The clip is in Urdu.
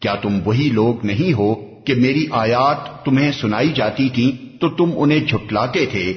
کیا تم وہی لوگ نہیں ہو کہ میری آیات تمہیں سنائی جاتی تھی تو تم انہیں جھٹلاتے تھے؟